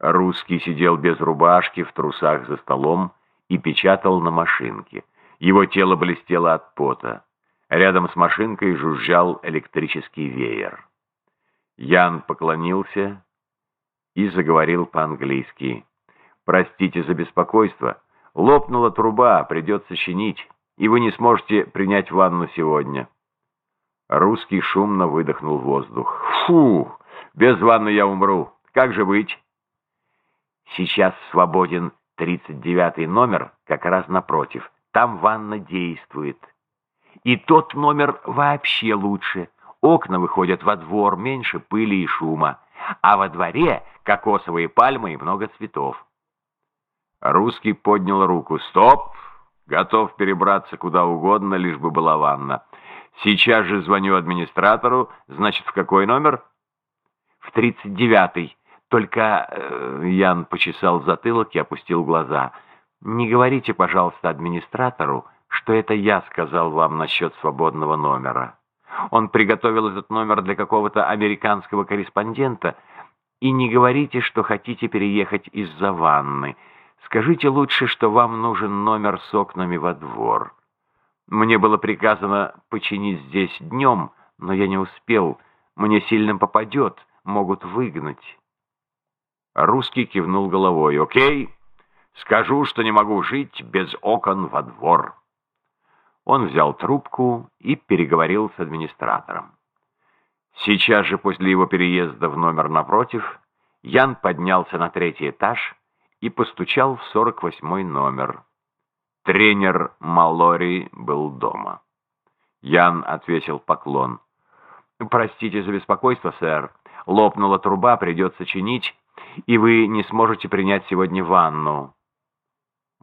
Русский сидел без рубашки, в трусах за столом и печатал на машинке. Его тело блестело от пота. Рядом с машинкой жужжал электрический веер. Ян поклонился и заговорил по-английски. «Простите за беспокойство. Лопнула труба, придется чинить, и вы не сможете принять ванну сегодня». Русский шумно выдохнул воздух. «Фу! Без ванны я умру. Как же быть?» «Сейчас свободен 39 номер, как раз напротив. Там ванна действует. И тот номер вообще лучше. Окна выходят во двор, меньше пыли и шума. А во дворе кокосовые пальмы и много цветов. Русский поднял руку. «Стоп! Готов перебраться куда угодно, лишь бы была ванна. Сейчас же звоню администратору. Значит, в какой номер?» «В тридцать девятый. Только...» э, Ян почесал затылок и опустил глаза. «Не говорите, пожалуйста, администратору, что это я сказал вам насчет свободного номера». Он приготовил этот номер для какого-то американского корреспондента. И не говорите, что хотите переехать из-за ванны. Скажите лучше, что вам нужен номер с окнами во двор. Мне было приказано починить здесь днем, но я не успел. Мне сильно попадет, могут выгнать. Русский кивнул головой. «Окей, скажу, что не могу жить без окон во двор». Он взял трубку и переговорил с администратором. Сейчас же после его переезда в номер напротив, Ян поднялся на третий этаж и постучал в 48 номер. Тренер Малори был дома. Ян отвесил поклон. «Простите за беспокойство, сэр. Лопнула труба, придется чинить, и вы не сможете принять сегодня ванну».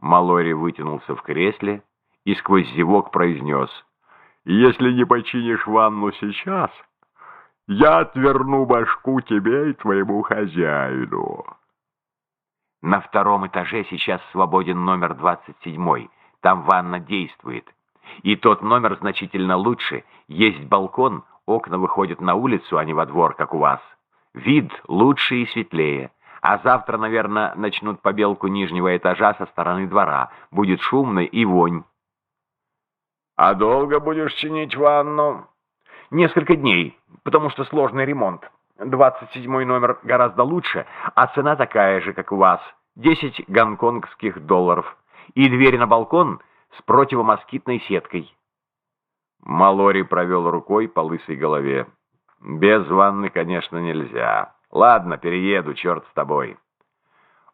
Малори вытянулся в кресле, и сквозь зевок произнес, «Если не починишь ванну сейчас, я отверну башку тебе и твоему хозяину». На втором этаже сейчас свободен номер 27. Там ванна действует. И тот номер значительно лучше. Есть балкон, окна выходят на улицу, а не во двор, как у вас. Вид лучше и светлее. А завтра, наверное, начнут побелку нижнего этажа со стороны двора. Будет шумно и вонь. «А долго будешь чинить ванну?» «Несколько дней, потому что сложный ремонт. Двадцать седьмой номер гораздо лучше, а цена такая же, как у вас. Десять гонконгских долларов. И дверь на балкон с противомоскитной сеткой». Малори провел рукой по лысой голове. «Без ванны, конечно, нельзя. Ладно, перееду, черт с тобой».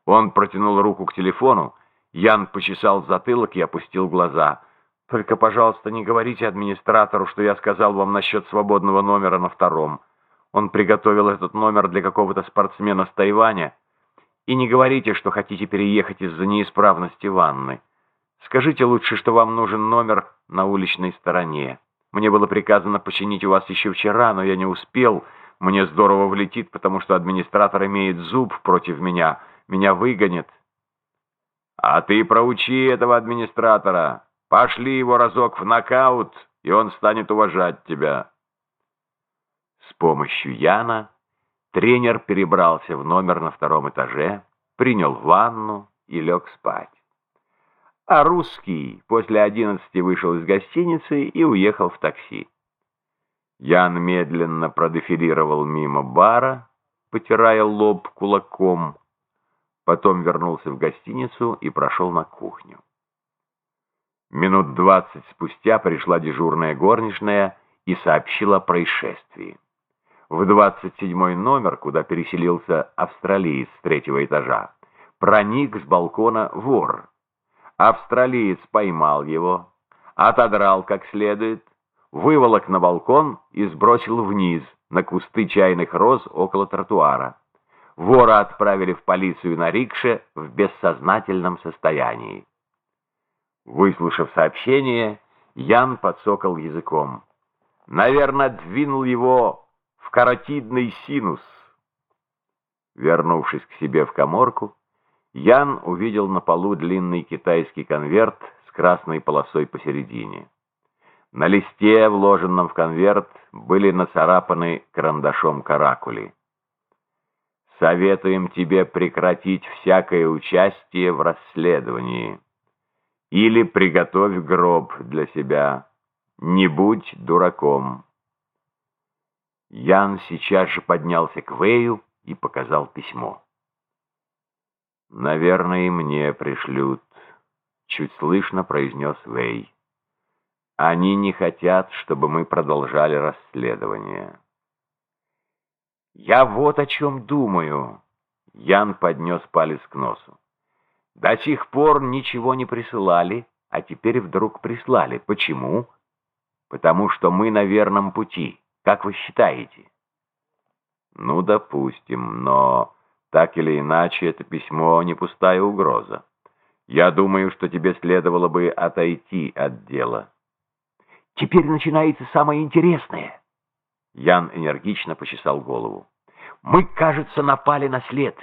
Он протянул руку к телефону, Ян почесал затылок и опустил глаза – только, пожалуйста, не говорите администратору, что я сказал вам насчет свободного номера на втором. Он приготовил этот номер для какого-то спортсмена с Тайваня. И не говорите, что хотите переехать из-за неисправности ванны. Скажите лучше, что вам нужен номер на уличной стороне. Мне было приказано починить у вас еще вчера, но я не успел. Мне здорово влетит, потому что администратор имеет зуб против меня. Меня выгонят. А ты проучи этого администратора. Пошли его разок в нокаут, и он станет уважать тебя. С помощью Яна тренер перебрался в номер на втором этаже, принял ванну и лег спать. А русский после одиннадцати вышел из гостиницы и уехал в такси. Ян медленно продефилировал мимо бара, потирая лоб кулаком, потом вернулся в гостиницу и прошел на кухню. Минут двадцать спустя пришла дежурная горничная и сообщила о происшествии. В двадцать седьмой номер, куда переселился австралиец с третьего этажа, проник с балкона вор. Австралиец поймал его, отодрал как следует, выволок на балкон и сбросил вниз, на кусты чайных роз около тротуара. Вора отправили в полицию на рикше в бессознательном состоянии. Выслушав сообщение, Ян подсокал языком. Наверное, двинул его в каротидный синус. Вернувшись к себе в коморку, Ян увидел на полу длинный китайский конверт с красной полосой посередине. На листе, вложенном в конверт, были нацарапаны карандашом каракули. Советуем тебе прекратить всякое участие в расследовании. Или приготовь гроб для себя. Не будь дураком. Ян сейчас же поднялся к Вэю и показал письмо. «Наверное, и мне пришлют», — чуть слышно произнес Вэй. «Они не хотят, чтобы мы продолжали расследование». «Я вот о чем думаю», — Ян поднес палец к носу. «До сих пор ничего не присылали, а теперь вдруг прислали. Почему?» «Потому что мы на верном пути. Как вы считаете?» «Ну, допустим, но так или иначе это письмо не пустая угроза. Я думаю, что тебе следовало бы отойти от дела». «Теперь начинается самое интересное». Ян энергично почесал голову. «Мы, кажется, напали на след.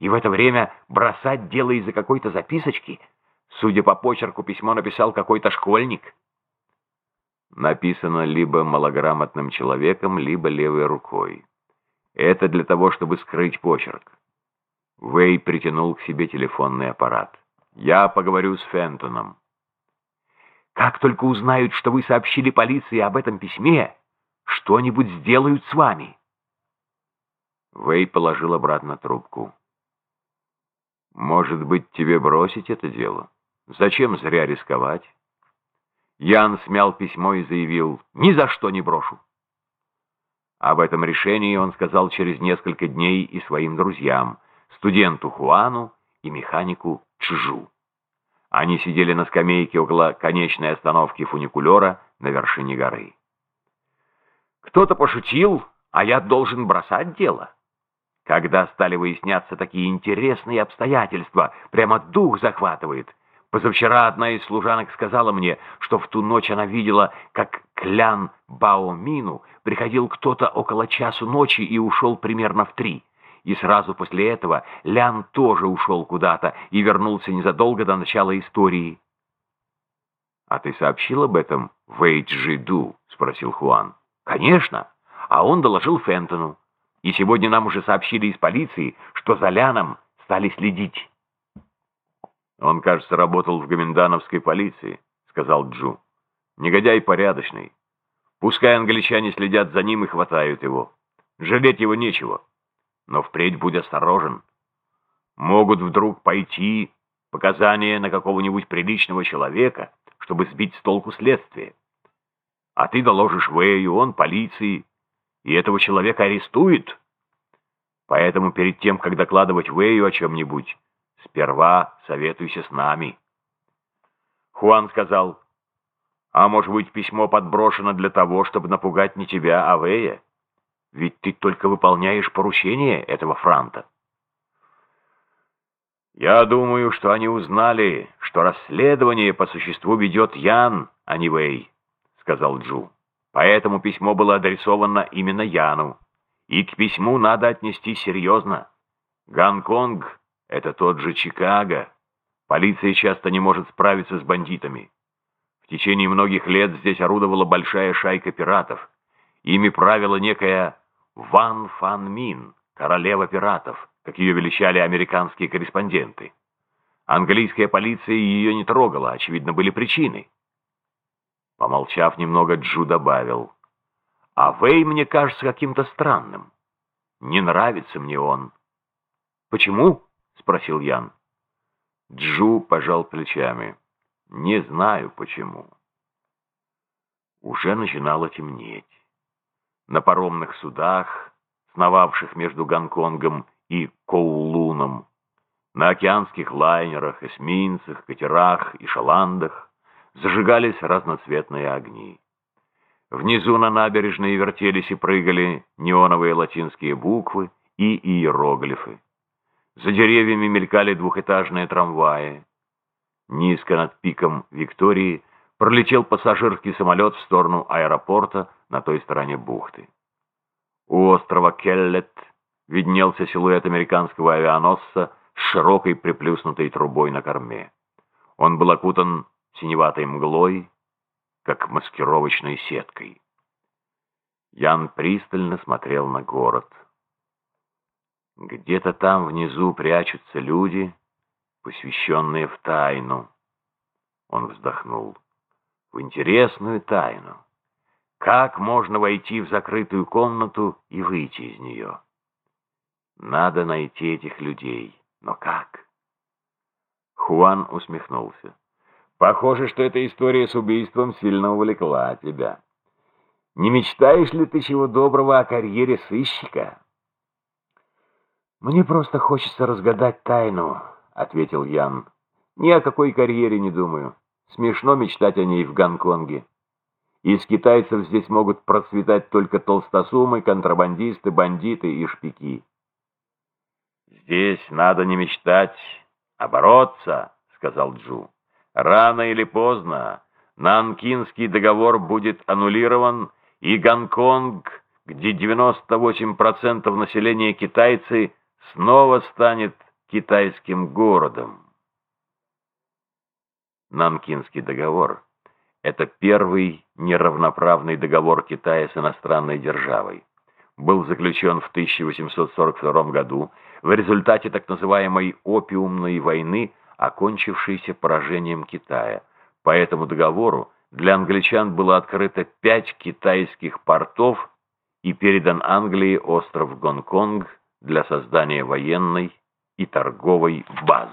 И в это время бросать дело из-за какой-то записочки? Судя по почерку, письмо написал какой-то школьник». Написано либо малограмотным человеком, либо левой рукой. Это для того, чтобы скрыть почерк. Вэй притянул к себе телефонный аппарат. «Я поговорю с Фентоном». «Как только узнают, что вы сообщили полиции об этом письме, что-нибудь сделают с вами». Вэй положил обратно трубку. «Может быть, тебе бросить это дело? Зачем зря рисковать?» Ян смял письмо и заявил «Ни за что не брошу». Об этом решении он сказал через несколько дней и своим друзьям, студенту Хуану и механику Чжу. Они сидели на скамейке около конечной остановки фуникулера на вершине горы. Кто-то пошутил, а я должен бросать дело. Когда стали выясняться такие интересные обстоятельства, прямо дух захватывает. Позавчера одна из служанок сказала мне, что в ту ночь она видела, как Клян Баомину приходил кто-то около часу ночи и ушел примерно в три. И сразу после этого Лян тоже ушел куда-то и вернулся незадолго до начала истории. «А ты сообщил об этом Вэй Джиду?» — спросил Хуан. «Конечно. А он доложил Фентону. И сегодня нам уже сообщили из полиции, что за Ляном стали следить». «Он, кажется, работал в гоминдановской полиции», — сказал Джу. «Негодяй порядочный. Пускай англичане следят за ним и хватают его. Жалеть его нечего. Но впредь будь осторожен. Могут вдруг пойти показания на какого-нибудь приличного человека, чтобы сбить с толку следствие. А ты доложишь Вэю, он полиции, и этого человека арестуют. Поэтому перед тем, как докладывать Вэю о чем-нибудь, сперва советуйся с нами. Хуан сказал, а может быть письмо подброшено для того, чтобы напугать не тебя, а Вэя? Ведь ты только выполняешь поручение этого франта. Я думаю, что они узнали, что расследование по существу ведет Ян, а не Вэй, сказал Джу. Поэтому письмо было адресовано именно Яну. И к письму надо отнести серьезно. Гонконг — это тот же Чикаго. Полиция часто не может справиться с бандитами. В течение многих лет здесь орудовала большая шайка пиратов. Ими правила некая Ван Фан Мин, королева пиратов, как ее величали американские корреспонденты. Английская полиция ее не трогала, очевидно, были причины. Помолчав немного, Джу добавил. «А Вэй мне кажется каким-то странным. Не нравится мне он». «Почему?» — спросил Ян. Джу пожал плечами. «Не знаю, почему». Уже начинало темнеть на паромных судах, сновавших между Гонконгом и Коулуном, на океанских лайнерах, эсминцах, катерах и шаландах зажигались разноцветные огни. Внизу на набережной вертелись и прыгали неоновые латинские буквы и иероглифы. За деревьями мелькали двухэтажные трамваи. Низко над пиком Виктории пролетел пассажирский самолет в сторону аэропорта на той стороне бухты. У острова Келлет виднелся силуэт американского авианосца с широкой приплюснутой трубой на корме. Он был окутан синеватой мглой, как маскировочной сеткой. Ян пристально смотрел на город. Где-то там внизу прячутся люди, посвященные в тайну. Он вздохнул. В интересную тайну. Как можно войти в закрытую комнату и выйти из нее? Надо найти этих людей. Но как? Хуан усмехнулся. Похоже, что эта история с убийством сильно увлекла тебя. Не мечтаешь ли ты чего доброго о карьере сыщика? Мне просто хочется разгадать тайну, ответил Ян. Ни о какой карьере не думаю. Смешно мечтать о ней в Гонконге. Из китайцев здесь могут процветать только толстосумы, контрабандисты, бандиты и шпики. «Здесь надо не мечтать, а бороться», — сказал Джу. «Рано или поздно Нанкинский договор будет аннулирован, и Гонконг, где 98% населения китайцы, снова станет китайским городом». Нанкинский договор – это первый неравноправный договор Китая с иностранной державой. Был заключен в 1842 году в результате так называемой «опиумной войны», окончившейся поражением Китая. По этому договору для англичан было открыто пять китайских портов и передан Англии остров Гонконг для создания военной и торговой баз.